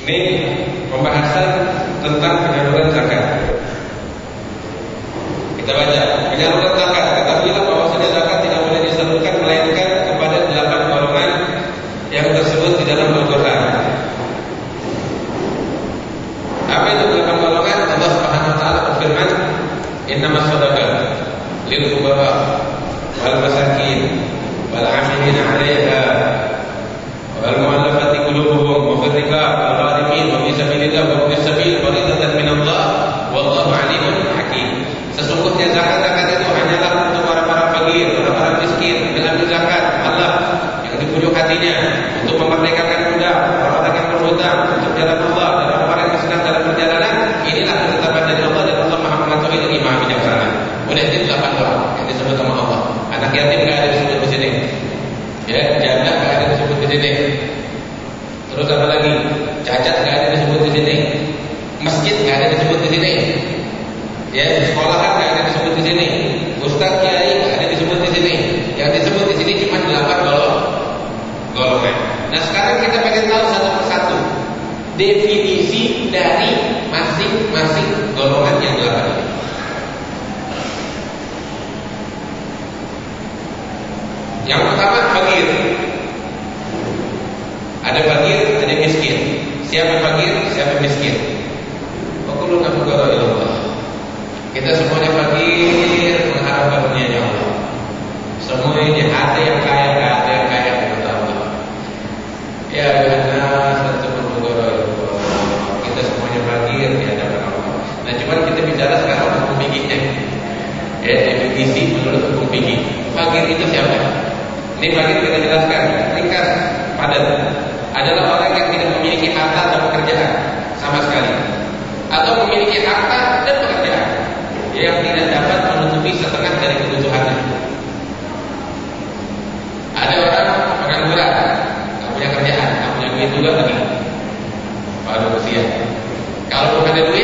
Ini pembahasan tentang penyaluran zakat. Kita baca penyaluran zakat. bicara sekarang hukum fikihnya. Ya, ya definisi menurut hukum fikih. Fakir itu siapa? Ini fakir kita jelaskan. Ringkas, padat. Adalah orang yang tidak memiliki harta atau pekerjaan sama sekali, atau memiliki harta dan pekerjaan yang tidak dapat menutupi setengah dari kebutuhannya. Ada orang pengangguran, tak punya kerjaan, tak punya duit juga lagi, baru usia. Kalau bukan ada duit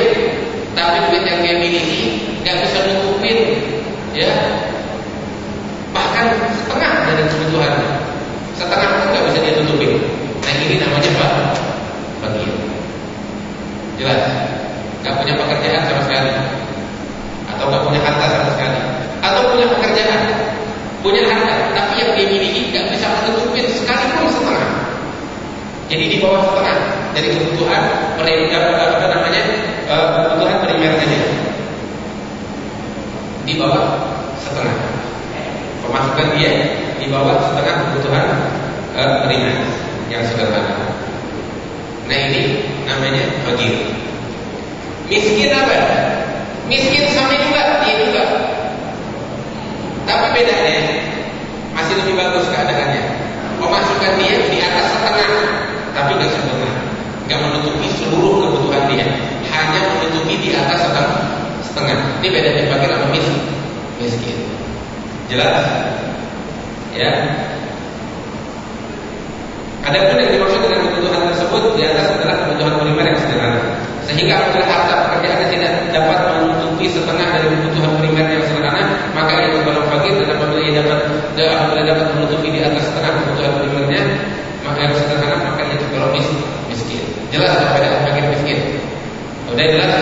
menaik apa, namanya eh, kebutuhan primer saja di bawah setengah pemasukan dia di bawah setengah kebutuhan eh, primer yang sederhana. Nah ini namanya fakir. Miskin apa? Miskin sama juga dia juga. Tapi bedanya masih lebih bagus keadaannya. Pemasukan dia di atas setengah, tapi nggak sempurna nggak menutupi seluruh kebutuhan dia, hanya menutupi di atas setengah. setengah. Ini bedanya fakir atau miskin. Miskin. Jelas? Ya. Ada pun yang dimaksud dengan kebutuhan tersebut di atas adalah kebutuhan primer yang sederhana. Sehingga apabila harta pekerjaannya tidak dapat menutupi setengah dari kebutuhan primer yang sederhana, maka ia tergolong fakir dan apabila ia dapat apabila dapat menutupi di atas setengah kebutuhan primernya, maka yang sederhana maka ia tergolong miskin. They left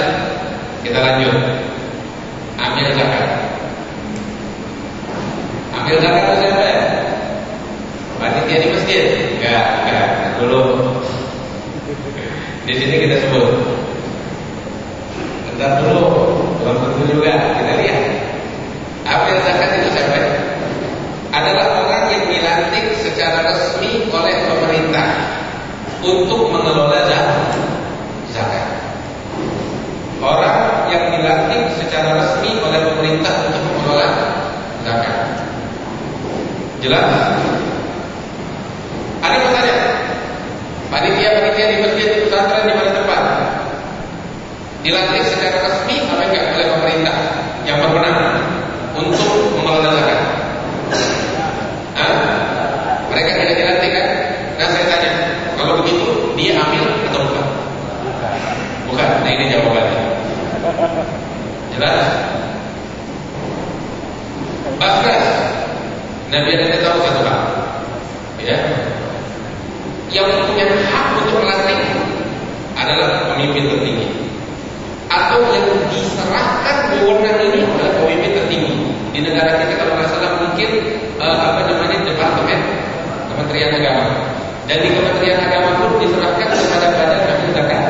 diserahkan kepada badan ahli zakat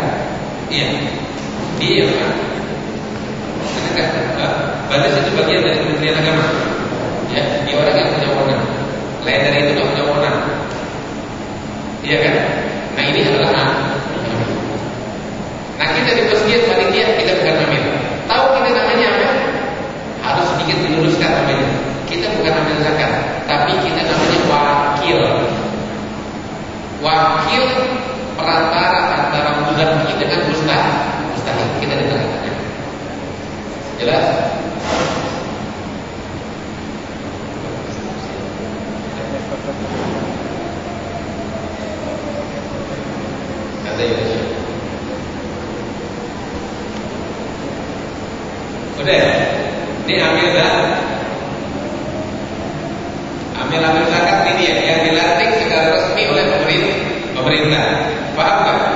iya. Dia kan kan badan itu bagian dari Kementerian Agama. Ya dia orang yang punya wewenang lain dari itu nggak punya wewenang iya kan nah ini adalah Nah kita di masjid panitia kita bukan amil. Tahu kita namanya apa? Harus sedikit diluruskan namanya. Kita bukan amil zakat, tapi kita namanya wakil. Wakil perantara antara dengan mustahil. Mustahil kita tengah-tengah. Jelas? Kata ya. Udah, ini ambil dah. Ambil-ambil zakat ini ya, yang dilantik secara resmi oleh pemerintah. pemerintah. Paham kan?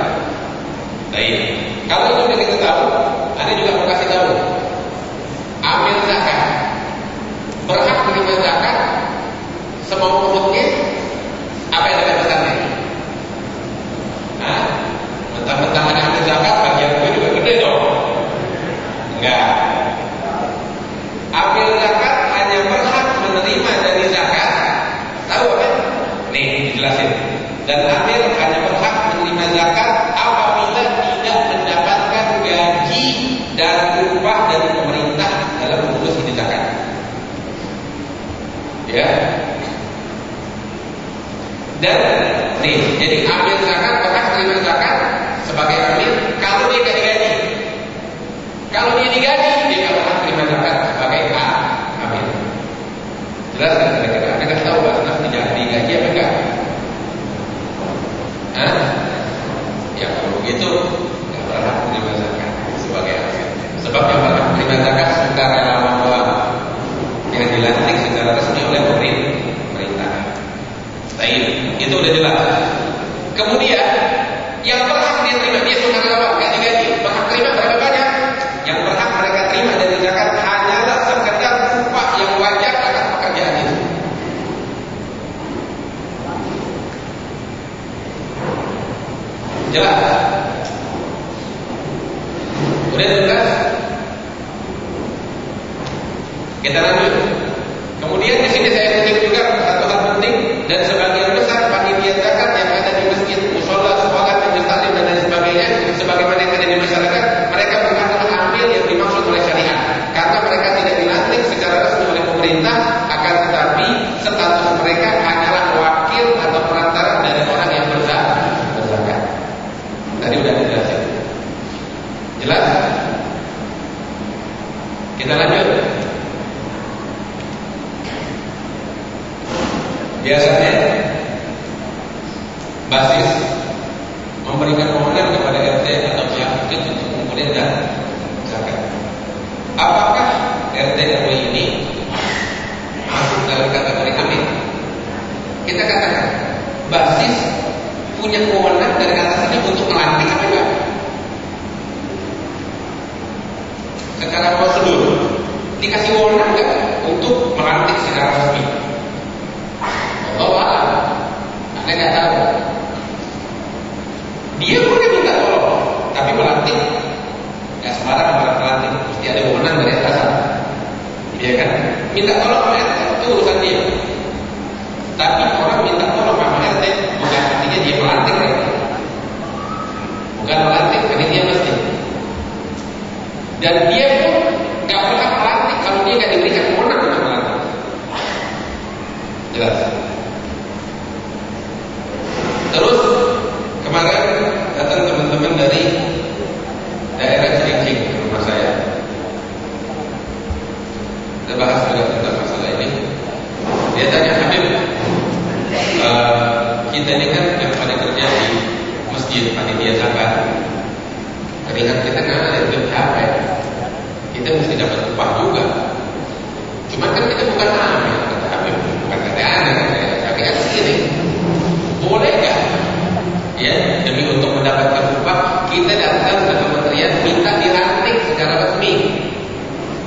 Baik. Kalau itu kita tahu, ada juga mau kasih tahu. Ambil zakat, berhak menerima zakat, semua pokoknya apa yang ada pesannya? Hah? Mentang-mentang ada ambil zakat, bagian gue juga gede dong. Enggak. Ambil zakat hanya berhak menerima dari zakat. Tahu apa? Nih, dijelasin. Dan amil hanya berhak menerima zakat apabila tidak mendapatkan gaji dan upah dari pemerintah dalam mengurus ini zakat. Ya. Dan nih, jadi ambil zakat berhak menerima zakat sebagai amil kalau dia tidak digaji. Kalau dia digaji, dia tidak berhak menerima zakat sebagai amil. Jelas kan kira-kira? Anda kasih tahu bahasa tidak digaji apa enggak? Hah? Ya kalau begitu tidak berhak menerima zakat sebagai amil. Sebab yang berhak menerima zakat sukarelawan doang yang dilantik secara resmi oleh pemerintah. Baik, itu udah jelas. Kemudian yang berhak dia terima dia sukarelawan, gaji gaji, berhak terima berapa banyak? Yang berhak mereka terima dari zakat hanyalah sekedar upah yang wajar akan pekerjaan itu. Jelas? Udah jelas? Kita lanjut. Kemudian di sini saya kutip juga satu hal penting dan sebagian besar panitia zakat yang ada di masjid, musola, sekolah, majelis taklim dan lain sebagainya, sebagaimana yang ada di masyarakat, mereka bukanlah amil yang dimaksud oleh syariat, karena mereka tidak dilantik secara resmi oleh pemerintah, akan tetapi status mereka hanyalah wakil atau perantara dari orang yang berzakat. berzakat. Tadi udah dijelasin. Jelas? Kita lanjut. Biasanya basis memberikan kewenangan kepada RT atau pihak terkait untuk mengumpulkan dan zakat. Apakah RT RW ini masuk dalam kategori amin? Kita katakan basis punya kewenangan dari atas ini untuk melantik apa enggak? Secara prosedur dikasih wewenang enggak untuk melantik secara resmi? Allah alam. Anda nggak tahu. Dia boleh minta tolong, tapi melantik nggak sembarang orang melantik, mesti ada wewenang dari atas. Iya kan? Minta tolong sama RT itu urusan dia. Tapi orang minta tolong sama RT bukan artinya dia melantik RT. Bukan melantik, dia mesti. Dan dia pun nggak berhak melantik kalau dia nggak diberikan wewenang untuk melantik. Jelas. Terus kemarin datang teman-teman dari daerah Cilincing ke rumah saya. Kita bahas juga tentang masalah ini. Dia tanya Habib, uh, kita ini kan yang pada kerja di masjid panitia zakat. Keringat kita nggak ada yang capek. Kita mesti dapat upah juga. Cuma kan kita bukan amil, kata Habib, bukan kata anda, tapi kan segini boleh nggak ya demi untuk mendapatkan upah kita kita datang ke kementerian minta dilantik secara resmi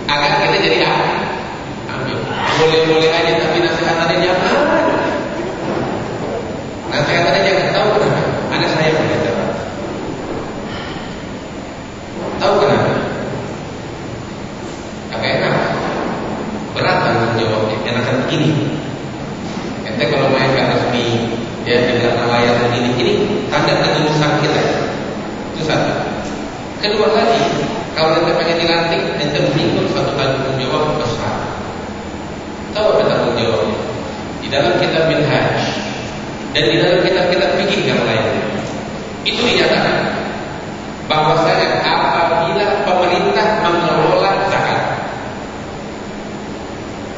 agar kita jadi ambil. Boleh-boleh aja tapi nasihatannya jangan. Nasihatannya jangan tahu kenapa. Ada saya berkata. Tahu kenapa? Agak enak. Berat tanggung jawabnya. Enakan begini. Ente kalau main ke resmi ya di belakang layar begini, ini tanda ketulusan kita. Itu satu. Kedua lagi, kalau ente pengen dilantik, ente menyinggung satu tanggung jawab besar. Tahu apa tanggung jawabnya? Di dalam kitab Minhaj dan di dalam kitab-kitab fikih yang lain itu dinyatakan bahwasanya apabila pemerintah mengelola zakat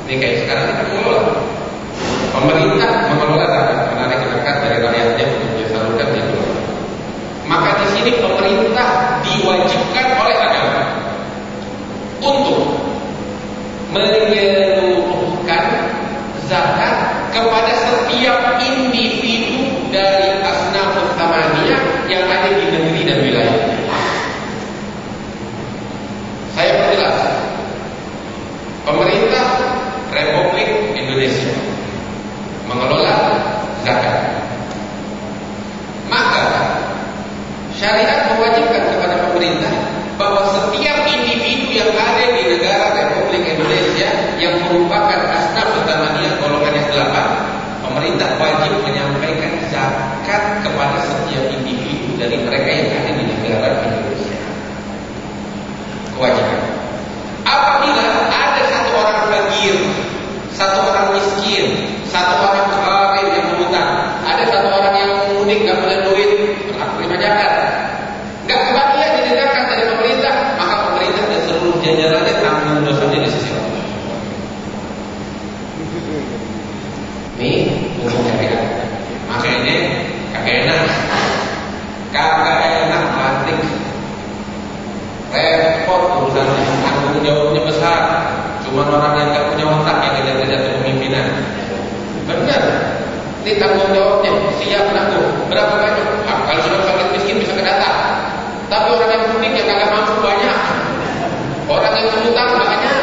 ini kayak sekarang kita mengelola pemerintah mengelola zakat menarik zakat dari rakyatnya untuk disalurkan di keluarga maka di sini pemerintah diwajibkan oleh agama untuk menyeluruhkan zakat kepada setiap individu dari asnaf tamaniyah yang ada di negeri dan wilayah. Saya perjelas. Pemerintah Republik Indonesia mengelola zakat. Maka syariat mewajibkan kepada pemerintah bahwa setiap individu yang ada di negara Republik Indonesia yang merupakan asnaf utamanya golongan yang delapan, pemerintah wajib menyampaikan zakat kepada setiap individu dari mereka yang ada di negara Indonesia. Kewajiban. Apabila ada satu orang fakir, satu orang miskin, satu orang kafir yang berhutang, ada satu orang yang mudik nggak punya duit, terima zakat. Nggak kebagian di zakat dari pemerintah, maka pemerintah dan seluruh jajarannya tanggung dosanya di sisi Allah. Ini hukum syariat. Maka ini kagak enak, kagak enak lantik, repot urusannya, jawabnya besar. Cuma orang yang nggak punya otak yang kejar-kejar kepemimpinan. Benar. Ini tanggung jawabnya, siap nanggung. Berapa banyak? Ah, kalau sudah fakir miskin bisa kedata. Tapi yang mudik yang kagak mampu banyak. Orang yang berhutang banyak.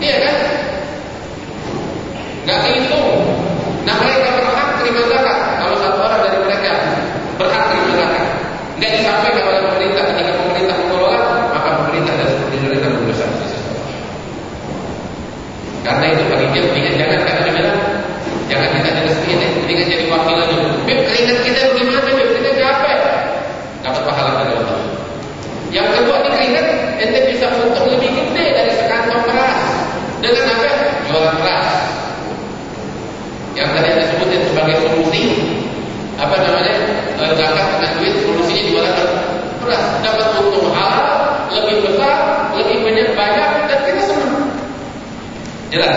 Iya kan? Nggak dihitung. Nah mereka berhak terima zakat. Kalau satu orang dari mereka berhak terima zakat. Nggak disampaikan oleh pemerintah ketika pemerintah mengelola, maka pemerintah dan seperti mereka berdosa di sisi Allah. Karena itu bagi dia mendingan jangan karena dia bilang jangan kita jadi sendiri, mendingan jadi wakil aja. Bib keringat kita bagaimana? Bib kita capek. Dapat pahala dari Allah. Yang kedua ini keringat ente bisa untung lebih gede dari sekantong beras. Dengan apa? Jualan beras. Yang tadi anda sebutin sebagai solusi apa namanya e, zakat dengan duit solusinya jualan beras dapat untung halal lebih besar lebih banyak banyak dan kita senang jelas.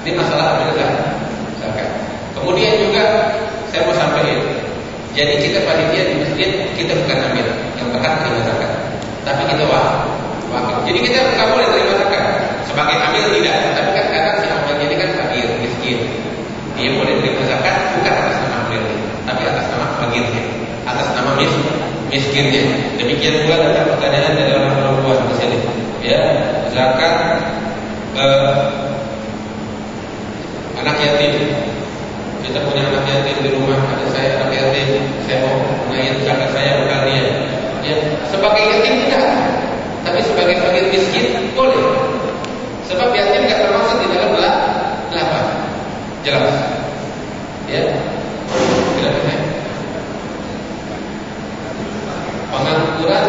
Ini masalah ambil zakat kemudian juga saya mau sampaikan. Jadi kita panitia di masjid kita bukan ambil yang berhak terima zakat tapi kita wakil. Wakil. Jadi kita nggak boleh terima zakat. Sebagai amil tidak. Tapi kan kadang si amil ini kan fakir miskin. Dia boleh terima zakat bukan atas nama amilnya tapi atas nama fakirnya. Atas nama mis miskinnya. Demikian pula ada pertanyaan dari orang perempuan di sini. Ya zakat eh, anak yatim. Kita punya anak yatim di rumah ada saya anak yatim. Saya mau menaik zakat saya dia. Ya sebagai yatim tidak. Tapi sebagai fakir miskin boleh. Sebab yatim tidak termasuk di dalam delapan jelas. Ya. Tidak benar pengangguran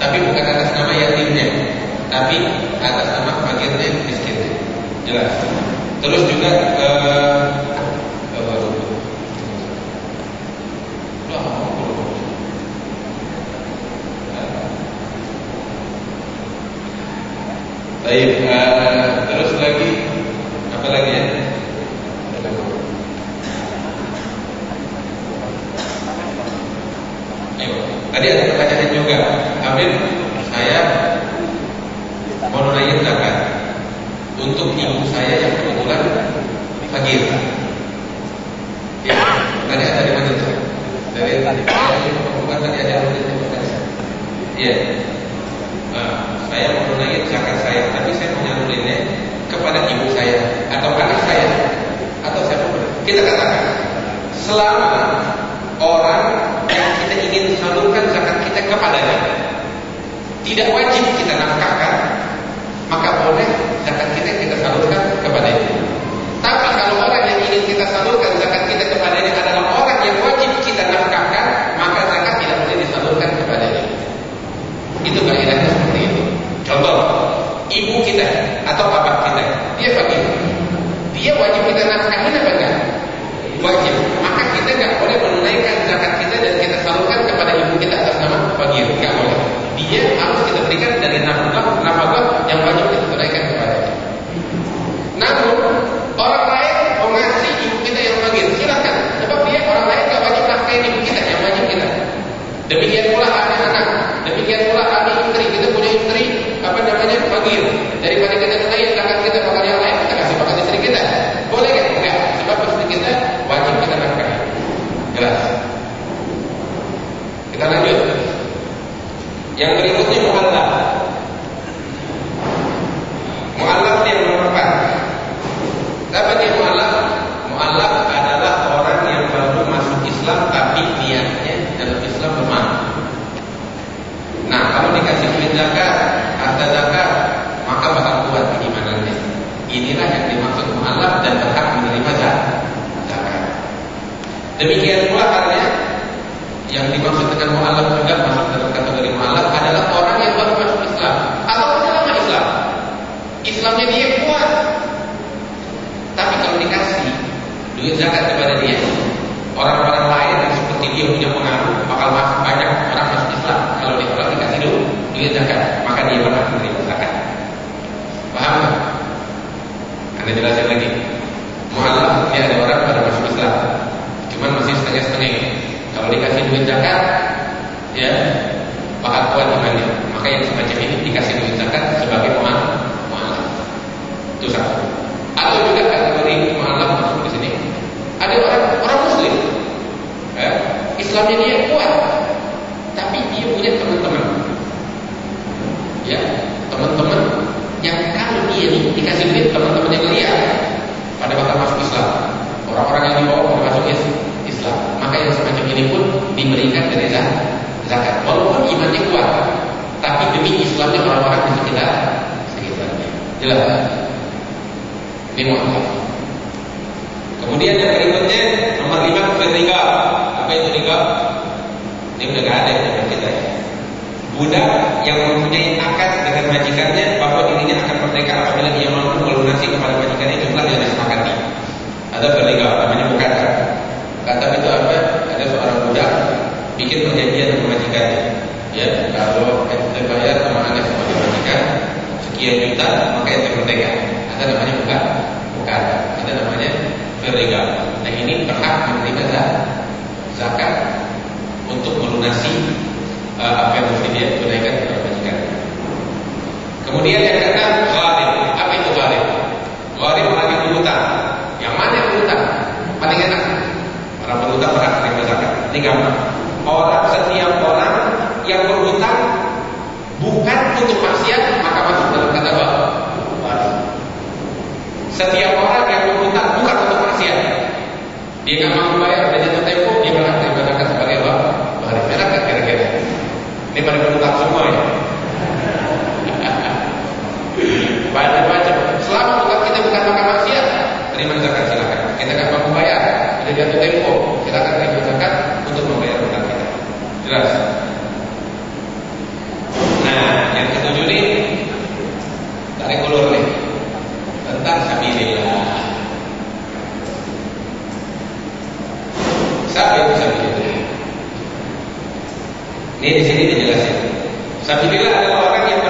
tapi bukan atas nama yatimnya, tapi atas nama fakirnya miskinnya. Jelas. Terus juga eh, ke Baik, uh, terus lagi apa lagi ya? Ayo, tadi ada pertanyaan juga kafir saya menunaikan zakat untuk ibu saya yang kebetulan fakir. Ya, tadi ada di mana tuh? Dari tadi bukan tadi ada di Iya. Nah, saya menunaikan zakat saya, tapi saya menyalurinnya kepada ibu saya atau anak saya atau siapa Kita katakan selama orang yang kita ingin salurkan zakat kita kepadanya tidak wajib kita nafkahkan, maka boleh zakat kita kita salurkan kepada itu. Tapi kalau orang yang ingin kita salurkan zakat kita kepada ini adalah orang yang wajib kita nafkahkan, maka zakat tidak boleh disalurkan kepada dia. Itu kaidahnya seperti itu. Contoh, ibu kita atau bapak kita, dia bagi, dia wajib kita nafkahkan. maupun tidak sekitarnya. Jelas. Ini mohon Kemudian yang berikutnya nomor lima ketika apa itu tiga Ini sudah tidak ada di kita ya. Budak yang mempunyai akad dengan majikannya bahwa dirinya akan merdeka apabila dia mampu melunasi kepada majikannya itu jumlah yang disepakati. Ada bernikah namanya bukan kata itu apa? Ada seorang budak bikin perjanjian dengan majikannya. Ya, kalau kita bayar sama anak sama sekian juta maka itu merdeka ada namanya bukan bukan ada namanya berlegal nah ini berhak menerima zakat untuk melunasi uh, apa yang mesti dia tunaikan kepada majikan kemudian yang keenam apa itu ghalib ghalib orang yang berhutang yang mana yang berhutang paling enak. Orang berhutang berhak menerima zakat. Ini gampang orang setiap orang yang berhutang bukan untuk maksiat maka masuk kita bahas. Setiap orang yang berhutang bukan untuk maksiat. Dia nggak mau bayar, dia jatuh tempo, dia malah diibaratkan sebagai apa? Bahari merah kira-kira. Ini pada berhutang semua ya. Banyak macam. Selama bukan kita bukan makan maksiat, terima zakat silakan. Kita nggak mau bayar, dia jatuh tempo, silakan terima zakat untuk membayar hutang kita. Jelas. Nah, yang ketujuh ini saat dia bisa begitu. Ini di sini dijelasin. bila ada orang yang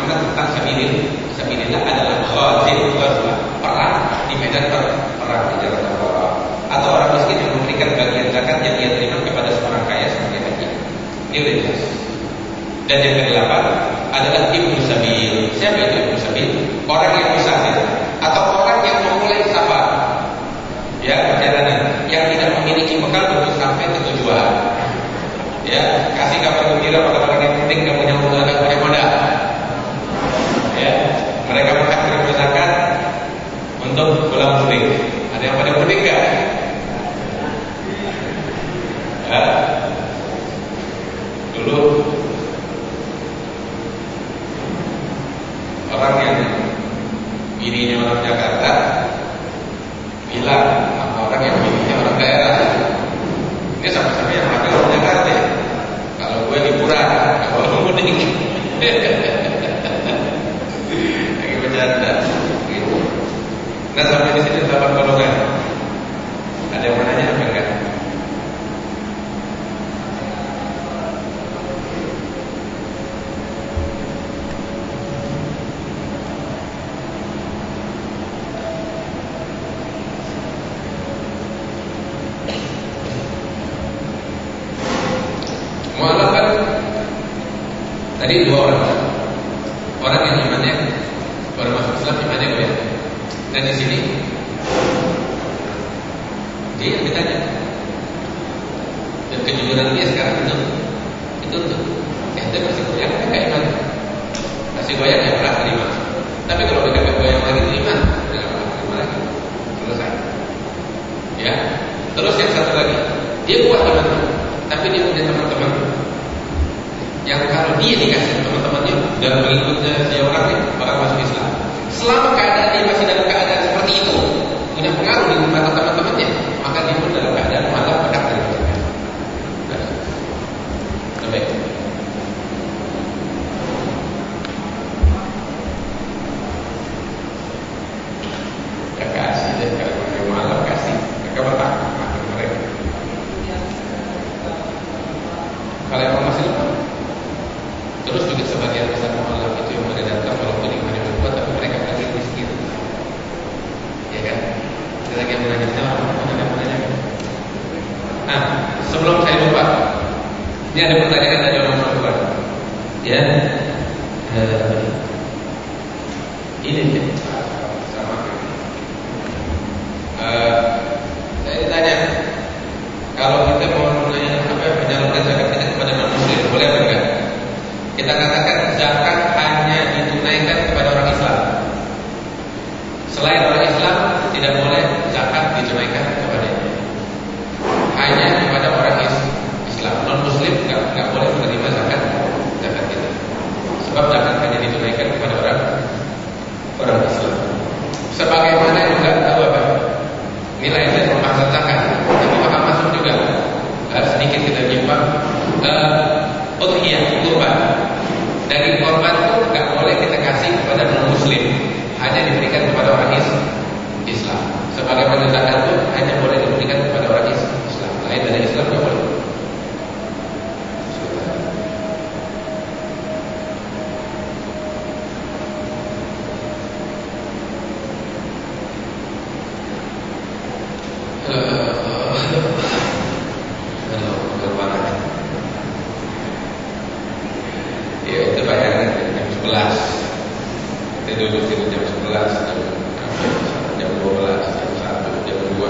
Muhammad tentang sabilillah. Sabilillah adalah khazin ghazwa, perang di medan perang di jalan Allah. Atau orang miskin yang memberikan bagian zakat yang dia terima kepada seorang kaya sebagai hadiah. Ini jelas. Dan yang kedelapan adalah ibnu sabil. Siapa itu ibnu sabil? Orang yang musafir atau orang yang memulai safar. Ya, perjalanan yang tidak memiliki bekal untuk sampai ke tujuan. Ya, kasih kabar gembira pada orang yang penting kamu punya modal, punya modal. Mereka terima zakat untuk pulang mudik. Ada yang pada mudik enggak? Ya. Dulu orang yang bininya orang Jakarta bilang orang yang bininya orang daerah ini sama-sama yang makan orang Jakarta kalau gue liburan kalau lu mudik lagi bercanda gitu. Nah sampai di sini delapan golongan. Ada yang mau nanya apa enggak? Mu'alaf kan? Tadi dua. Orang yang imannya baru masuk Islam imannya kuat. Dan di sini dia yang ditanya. Dan kejujuran dia sekarang itu itu tuh. Ya, dia masih goyang kayak iman. Masih goyang ya pernah terima. Tapi kalau kita nggak goyang lagi iman, tidak pernah terima. Ya. Terus yang satu lagi, dia kuat iman, tapi dia punya teman-teman yang kalau dia dikasih teman-temannya dan mengikutnya dia orangnya bakal masuk Islam. Selama keadaan dia masih dalam keadaan seperti itu, punya pengaruh di mata teman-temannya, maka dia pun dalam keadaan malah berhak dari mereka. Baik. Ya kasih deh kalau mereka malam kasih, mereka berhak makan mereka. Kalau yang masih lupa, Terus juga sebagian besar mualaf itu yang beredarkan walaupun iman yang kuat tapi mereka lagi miskin. Ya kan? Ada lagi yang menanya jawab, ada yang menanya. Nah, sebelum saya lupa, ini ada pertanyaan dari orang tua. Ya, eh, ini ya. sama. Eh, saya tanya, kalau kita mau menanya apa menyalurkan zakat kita kepada non muslim, boleh apa enggak? Kita katakan zakat hanya ditunaikan kepada orang Islam. Selain orang Islam tidak boleh zakat ditunaikan kepada hanya kepada orang Islam. Non Muslim nggak nggak boleh menerima zakat zakat kita. Sebab zakat hanya ditunaikan kepada orang orang Islam. Sebagaimana juga tahu apa nilai dan memaksa zakat, tapi maka masuk juga uh, sedikit kita nyimak uh, udhiyah kurban daging korban itu nggak boleh kita kasih kepada non muslim hanya diberikan kepada orang Islam. Sebagaimana zakat itu hanya boleh diberikan kepada orang Islam. Lain dari Islam nggak boleh Halo, berbakat. Ya itu bayangan jam 11 Kita duduk tidur jam 11 Jam, jam 12 Jam 1, jam 2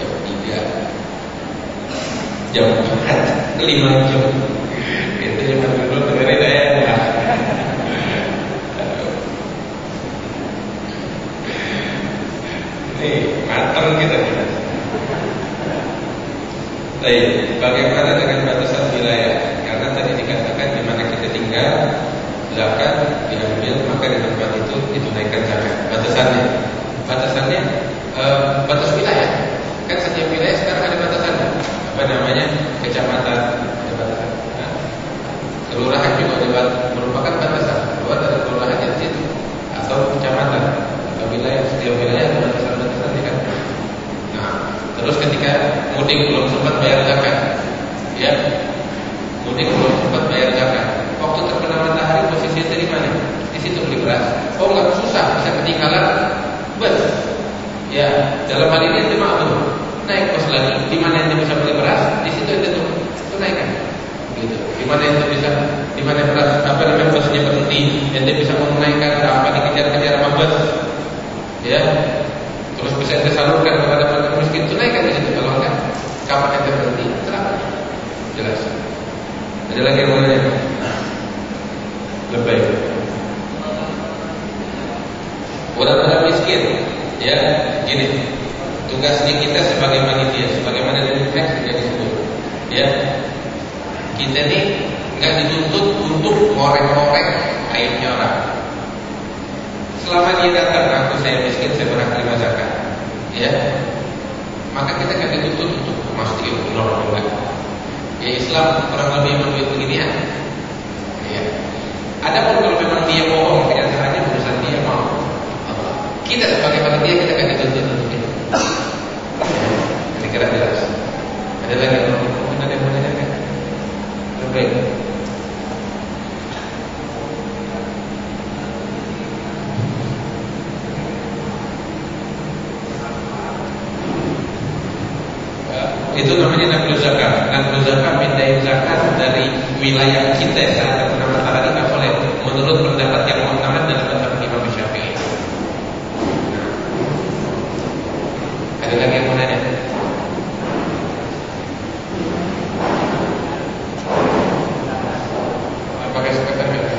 Jam 3 Jam 4 5 jam Itu cuma duduk dengerin aja Nih, matang kita kita Baik, bagaimana dengan batasan wilayah? Karena tadi dikatakan di mana kita tinggal, zakat diambil, maka di tempat itu ditunaikan zakat. Batasannya, batasannya e, batas wilayah. Kan setiap wilayah sekarang ada batasannya. Apa namanya? Kecamatan, ada batasan. Nah, setiap wilayah ada batasan-batasan kan. Nah, terus ketika mudik belum sempat bayar zakat, ya, mudik belum sempat bayar zakat. Waktu terkena matahari posisi dari mana? Di situ beli beras. Oh nggak susah, bisa ketinggalan bus. Ya, dalam hal ini cuma apa? Naik bus lagi. Di mana yang bisa beli beras? Di situ itu tuh naikkan. Gitu. Di mana yang bisa? Di mana beras? Apa namanya busnya Yang bisa menaikkan tanpa dikejar-kejar sama bus. Ya, terus bisa ente salurkan kepada para miskin. Tunaikan di situ kalau kapan ente berhenti? Serahkan jelas. Ada lagi yang mau lebih orang-orang miskin ya. Gini. Tugas kita sebagai panitia sebagaimana dari teks sudah disebut ya kita ini nggak dituntut untuk ngorek-ngorek aibnya orang selama dia datang aku saya miskin saya berhak terima zakat. Ya. Maka kita nggak dituntut untuk memastikan benar juga ya Islam kurang lebih memang beginian. Ya. Ada pun kalau memang dia bohong kenyataannya urusan dia mau. Kita sebagai panitia kita nggak dituntut untuk itu. Ini kira jelas. Ada lagi yang mau ada yang mau nanya Baik. Namanya naklu zakat. Naklu zakat pindahin zakat dari wilayah kita saat terkena matahari nggak boleh. Menurut pendapat yang utama dalam mazhab Imam Syafi'i. Ada lagi yang mau nanya? Apakah sekretarnya?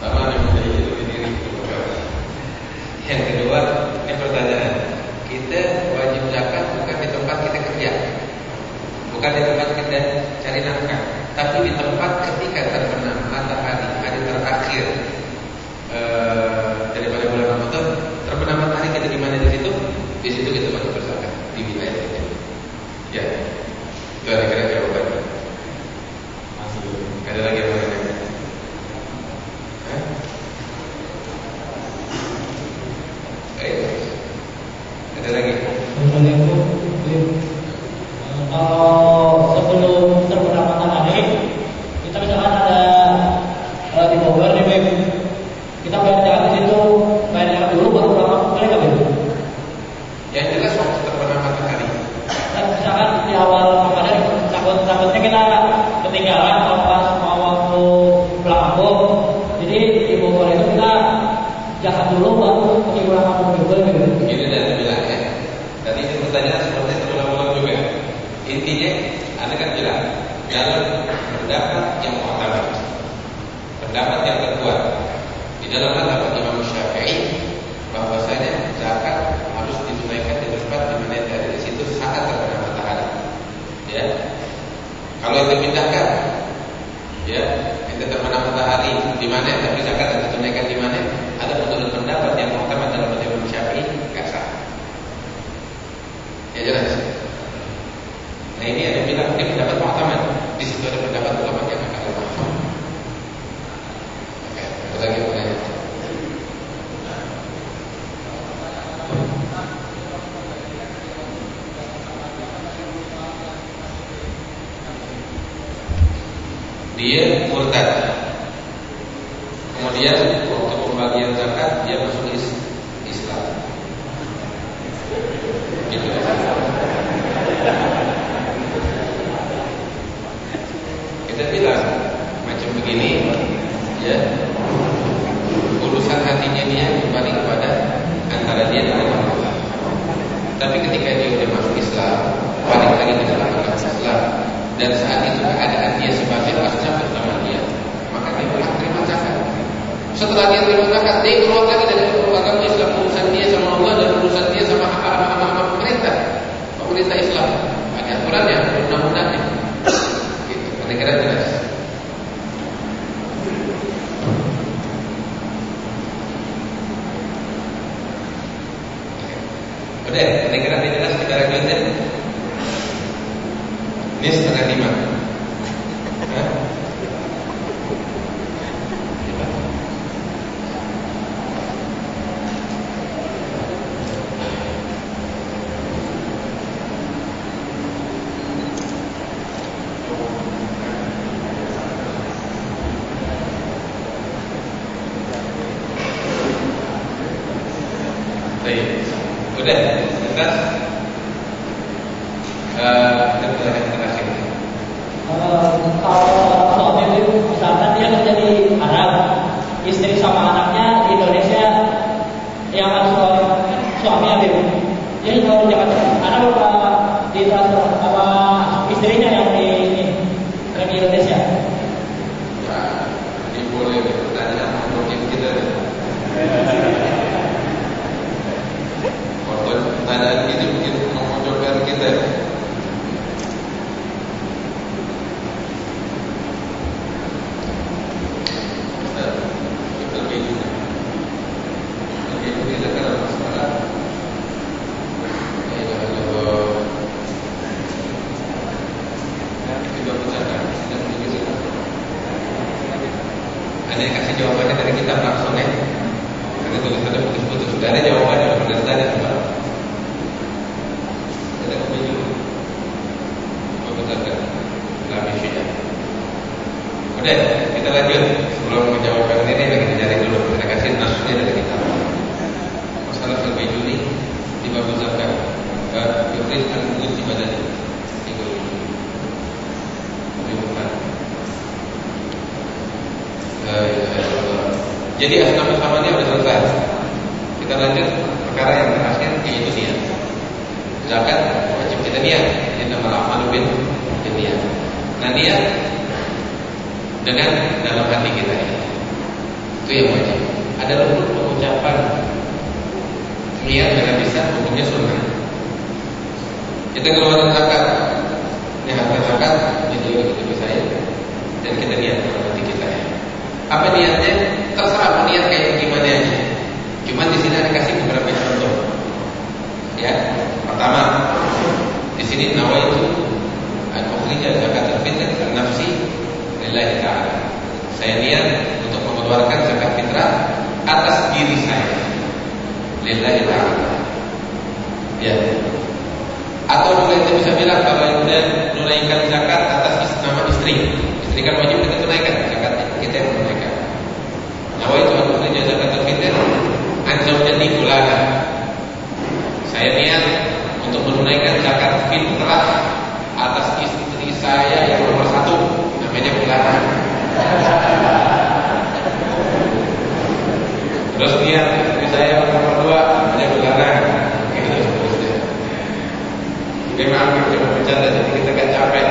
Pertama yang menjadi diri diri Yang kedua, ini pertanyaan. Kita wajib zakat bukan di tempat kita kerja, bukan di tempat kita cari nafkah, tapi di tempat ketika terbenam matahari hari terakhir eh, daripada bulan Ramadan terbenam matahari kita di mana di situ? Di situ kita wajib berzakat di wilayah kita. Ya, itu ada kira jawabannya. Ada lagi yang mau nanya? Hah? Baik. Ada lagi? Assalamualaikum. Eh, Kalau sebelum terbenam matahari, kita misalkan ada eh, di Bogor nih, Beb. Kita bayar jalan di situ, bayar jalan dulu baru pulang boleh nggak, Beb? Yang jelas waktu terbenam matahari. Dan misalkan di awal Ramadan, takut takutnya kita ketinggalan kalau pas mau waktu pulang kampung. Jadi di Bogor itu kita jalan dulu baru pergi pulang kampung juga, Beb. Ini dari bilang ya. Tadi ini pertanyaan seperti itu juga. Intinya, anda kan bilang dalam pendapat yang utama, pendapat yang terkuat di dalam mazhab Imam Syafi'i bahwasanya zakat harus ditunaikan di tempat di mana di situ saat terbenam matahari. Ya, kalau pindahkan, ya, itu terbenam matahari di mana tapi zakat harus ditunaikan di mana? Ada menurut pendapat yang utama dalam mazhab Imam Syafi'i. Ya jelas. Nah ini ada bilang ini pendapat muhtamad. Di situ ada pendapat ulama yang akan lemah. Oke, lagi nanya? Dia murtad. Kemudian waktu pembagian zakat dia masuk is- Islam. Gitu. saya bilang begini ya urusan hatinya dia kembali kepada antara dia dengan Allah. Tapi ketika dia sudah masuk Islam, balik lagi ke dalam agama Islam, dan saat itu keadaan dia sebagai pasca pertama dia, maka dia harus terima zakat. Setelah dia terima zakat, dia keluar lagi dari agama Islam, urusan dia sama Allah dan urusan dia sama hamba-hamba pemerintah, pemerintah Islam. Ada aturannya, undang-undangnya. Gitu. Kira-kira jelas. Kira-kira jelas kita lanjutin. Ini setengah lima. Hah? Baik. Udah, jelas. Eh, kita pertanyaan terakhir. Eh, kalau suami itu misalkan dia kerja di Arab, istri sama anaknya di Indonesia, yang harus suami, suami Habib. Jadi kalau di Jakarta, anak apa di transfer apa istrinya yang di ini, yang di Indonesia? Ya, ini boleh pertanyaan mungkin kita. Waktu pertanyaan ini mungkin memojokkan kita. Kita lebih juga. Lebih kita kan masalah. Ya, kalau kita bicara, kita bicara. Ada yang kasih jawabannya dari kita langsung ya. Karena tulisannya putus-putus. Sudah ada jawabannya udah benar tadi Pak. Kita kemudian Betul-betul Kami sudah. Udah, kita lanjut. Sebelum menjawab yang ini lagi dicari dulu. Kita kasih nasnya dari kita. Masalah lebih juli di bab zakat. Lebih bukan. La ilaha illallah. Jadi asnaf utamanya sudah selesai. Kita lanjut perkara yang terakhir yaitu niat. Zakat wajib kita niat. Inna amalu bin niat. Nah niat dengan dalam hati kita ya. Itu yang wajib. Ada rukun pengucapan niat dengan bisa hukumnya sunnah. Kita keluarin zakat. Ini harta zakat, itu itu saya dan kita dalam hati kita ya. Apa niatnya? Terserah niat kayak gimana aja. Cuma di sini ada kasih beberapa contoh. Ya, pertama di sini nawa itu ukhrija zakat al-fitr nafsi lillahi ta'ala. Saya niat untuk mengeluarkan zakat fitrah atas diri saya. Lillahi ta'ala. Ya. Atau juga kita bisa bilang kalau udah menunaikan zakat atas nama istri. Istri kan wajib kita tunaikan zakat kita yang menunaikan. Nawa itu aku kerja zakat al-fitr anjau jadi bulana. Saya niat untuk menunaikan zakat fitrah atas istri saya yang nomor satu namanya bulana. Terus niat istri saya nomor dua namanya bulana. Gitu seterusnya. Memang cuma bercanda jadi kita gak capek.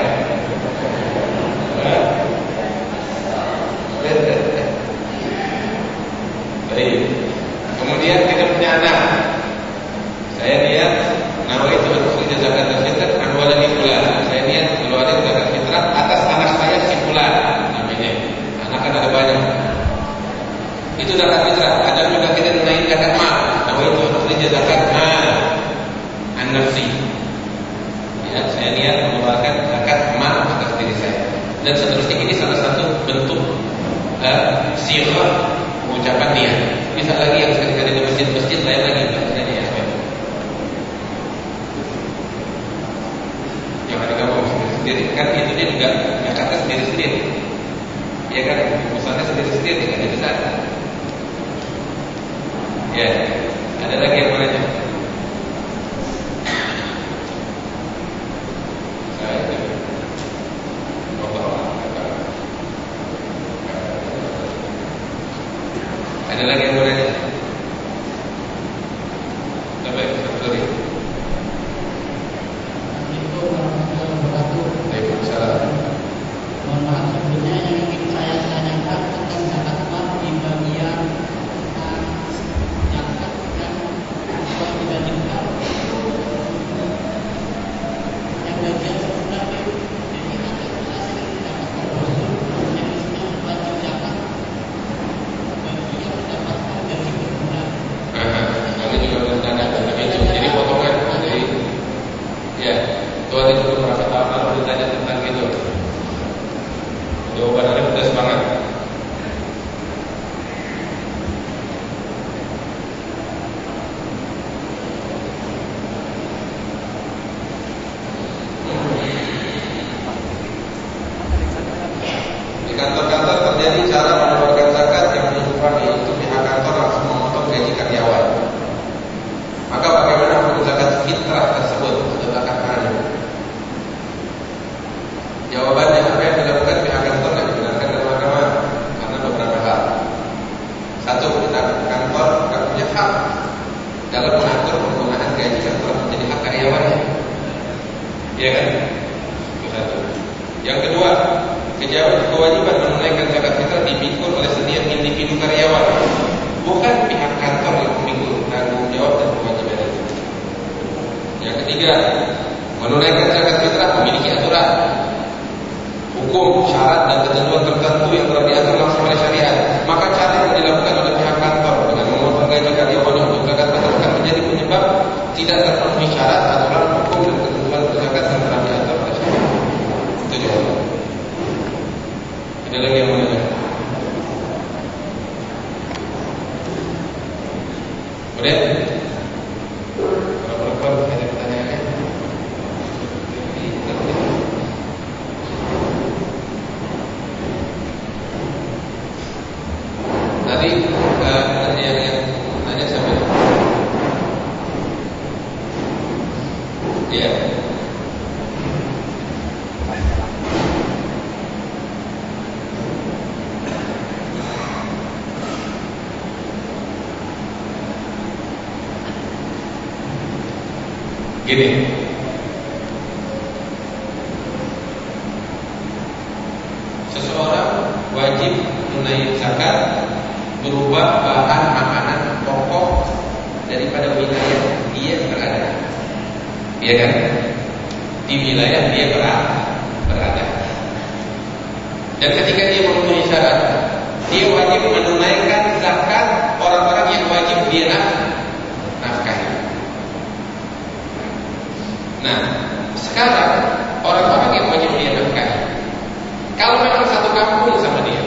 Baik. Kemudian kita punya anak. Saya niat nama itu betul zakat fitrah anwala bulan. Saya niat keluarin zakat fitrah atas anak saya si bulan namanya. Anak kan ada banyak. Itu zakat fitrah. Ada juga kita tunaikan zakat mal. Nama itu betul zakat mal. An-nafsi. Ya, saya niat mengeluarkan zakat mal atas diri saya. Dan seterusnya. Ini salah satu bentuk uh, sirah Gini. Seseorang wajib menaik zakat Berubah bahan makanan pokok Daripada wilayah dia berada. Iya kan? Di wilayah dia berada. Berada. Dan ketika dia memenuhi syarat Dia wajib menunaikan zakat Orang-orang yang wajib dia nak Nah, sekarang orang-orang yang wajib dia kalau memang satu kampung sama dia,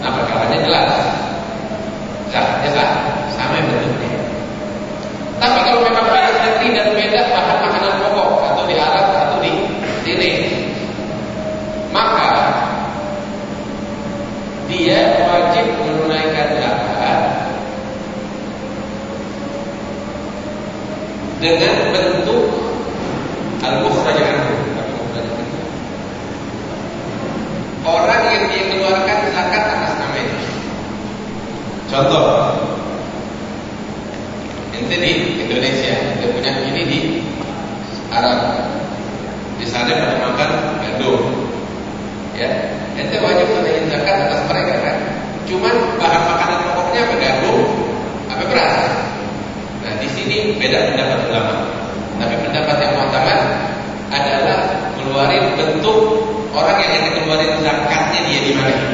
nah perkaranya jelas, zakatnya sah, sama yang bentuknya. Tapi kalau memang beda negeri dan beda bahan makanan pokok atau di Arab atau di sini, maka dia wajib menunaikan zakat dengan Cuman bahan makanan pokoknya apa gandum, apa beras. Nah di sini beda pendapat ulama. Tapi pendapat yang mengatakan adalah keluarin bentuk orang yang ingin keluarin zakatnya dia di mana?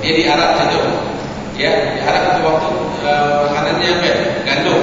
Dia di Arab itu, ya di Arab itu waktu e, makanannya apa? Ya? Gandum.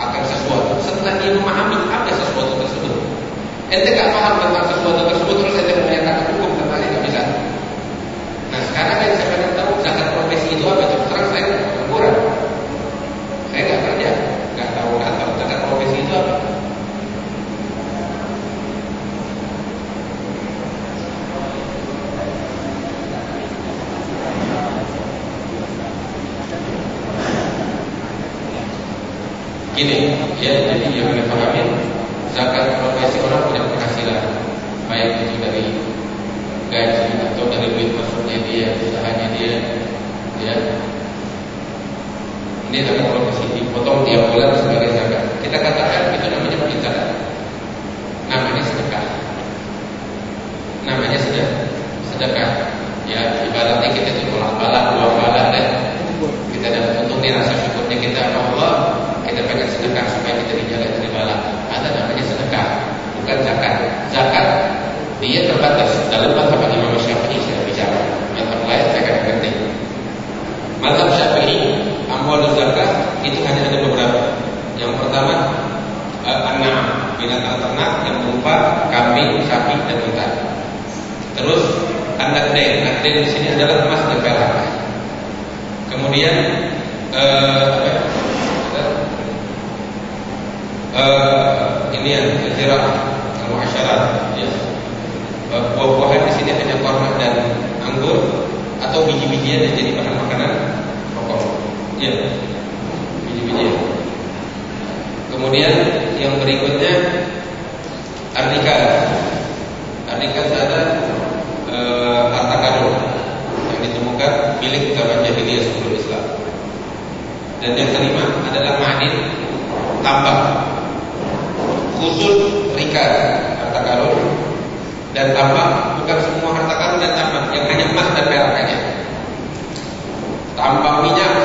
akan sesuatu. Setelah dia memahami ada sesuatu tersebut. Ente gak paham tentang sesuatu tersebut terus ente punya Kemudian yang berikutnya Arnika. Arnika secara e, eh, Artakado Yang ditemukan milik utama jahiliya sebelum Islam. Dan yang kelima adalah Mahdin Tambak. Khusus Rika Artakado Dan tambak. Bukan semua harta karun dan tambak Yang hanya emas dan perak aja. Tambak minyak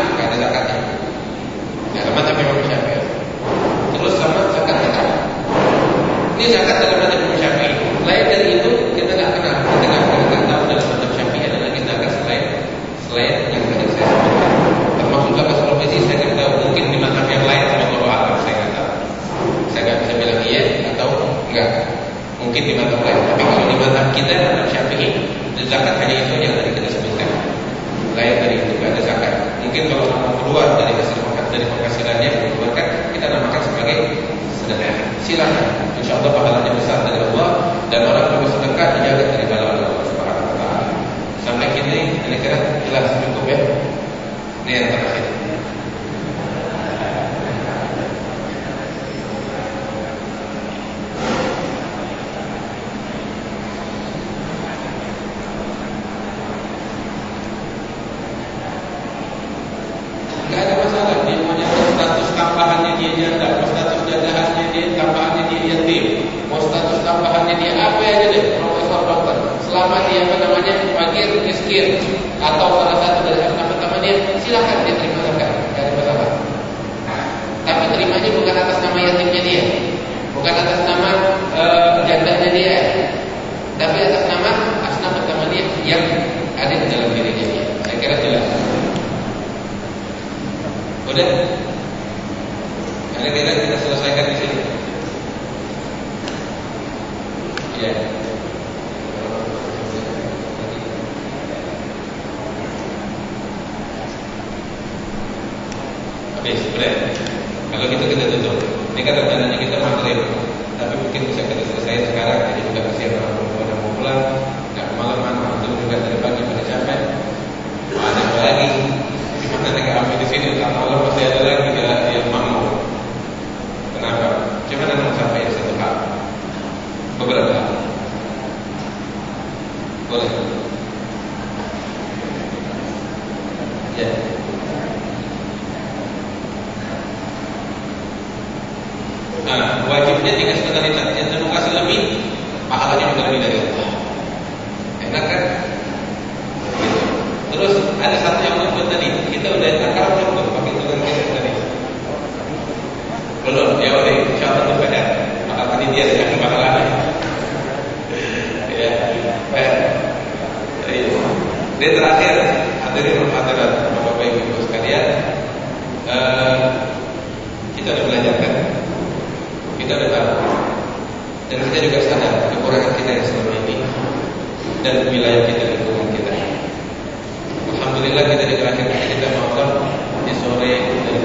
dia zakat dan orang yang bersedekah dijaga dari bala Allah Subhanahu wa taala. Sampai kini kira-kira jelas cukup ya. Ini yang miskin atau salah satu dari asma pertama dia, silahkan dia terima zakat dari masalah. Tapi terimanya bukan atas nama yatimnya dia,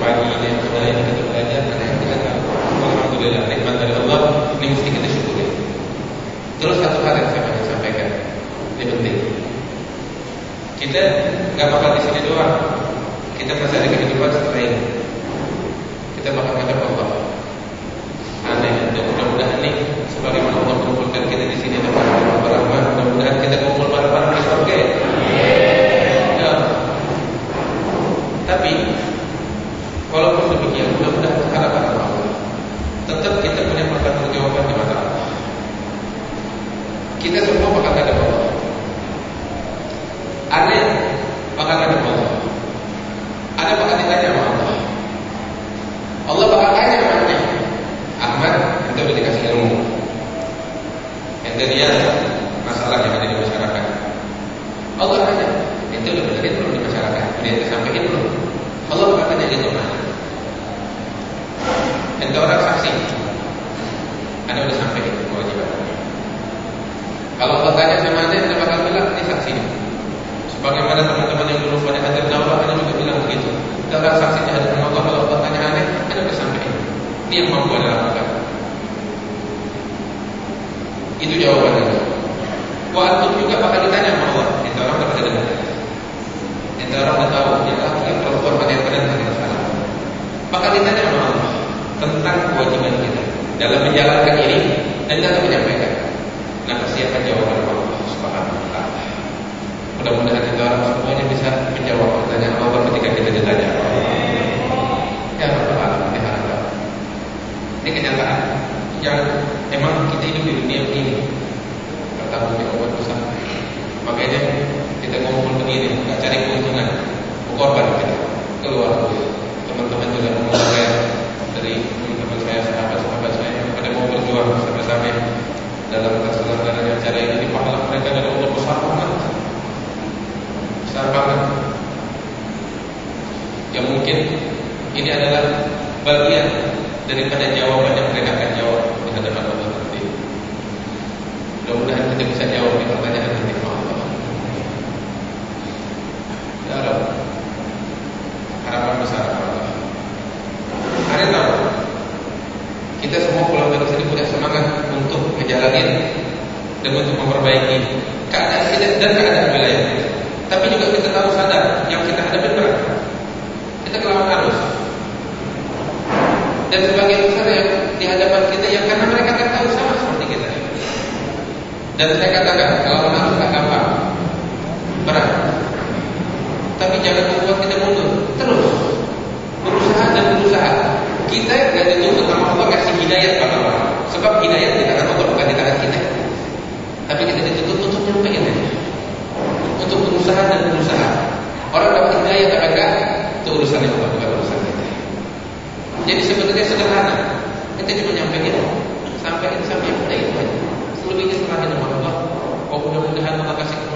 pagi dan sore ini kita belajar yang tahu. Alhamdulillah nikmat dari Allah ini mesti kita syukuri. Terus satu hal yang saya ingin sampaikan ini penting. Kita nggak bakal di sini doang. Kita masih ada kehidupan setelah ini. Kita bakal menghadap Allah. Aneh, dan mudah-mudahan nih sebagaimana Allah mengumpulkan kita di sini dengan rahmat, mudah-mudahan kita kumpul bareng-bareng di surga. Ya. Tapi walaupun demikian, mudah-mudahan harapan Allah tetap kita punya pertanggungjawaban di mata Allah. Kita semua bakal ada Allah. Aneh bakal ada Allah. Ada bakal ditanya sama Allah. Allah bakal tanya sama Aneh. Ahmad, kita udah dikasih ilmu. Ente lihat masalah yang ada di masyarakat. Allah tanya, ente udah benerin belum di masyarakat? Udah ente sampaikan belum? Allah bakal tanya gitu mana? Ente orang saksi. Anda udah sampaikan kewajiban. Kalau Allah tanya sama anda, anda bakal bilang ini saksi. Sebagaimana teman-teman yang dulu pada hadir dakwah, anda juga bilang begitu. Kita orang saksi di hadapan Allah. Kalau Allah tanya anda, anda udah sampaikan. Ini yang mampu anda lakukan. Itu jawabannya. Wa antum juga bakal ditanya sama Allah. Kita orang dapat dengar. Kita orang udah tahu dia laki perempuan pada yang benar pada salah. Bakal ditanya sama Allah tentang kewajiban kita dalam menjalankan ini dan dalam menyampaikan. Nah, persiapan jawaban Allah Subhanahu wa taala. Mudah-mudahan kita orang semuanya bisa menjawab pertanyaan Allah ketika kita ditanya. Ya Rabbal alamin diharapkan. Ini kenyataan yang emang kita hidup di dunia ini. Bertanggung jawab besar. Makanya kita ngumpul begini, nggak cari keuntungan, berkorban kita keluar teman-teman juga saya dari teman-teman saya, sahabat-sahabat saya pada mau berjuang bersama-sama dalam keselamatan acara ini. Pahala mereka dari Allah besar banget, besar banget. Yang mungkin ini adalah bagian daripada jawaban yang mereka akan jawab di hadapan Allah nanti. Mudah-mudahan kita bisa jawab di pertanyaan nanti Allah. Ya harapan besar. Ada tahu? Kita semua pulang dari sini punya semangat untuk menjalani dan untuk memperbaiki keadaan kita dan keadaan wilayah. Tapi juga kita tahu sadar yang kita hadapi berat. Kita kelawan arus. Dan sebagian besar yang di hadapan kita yang karena mereka tak tahu sama seperti kita. Dan saya katakan kalau arus tak gampang, berat. Tapi jangan membuat kita mundur. Terus berusaha dan berusaha. Kita nggak dituntut sama Allah kasih hidayah pada orang. Sebab hidayah di tangan Allah bukan di tangan kita. Tapi kita dituntut untuk nyampein aja. Untuk berusaha dan berusaha. Orang dapat hidayah tapi enggak itu urusannya Allah bukan urusan kita. Jadi sebenarnya sederhana. Kita cuma nyampein sampai sampai pada itu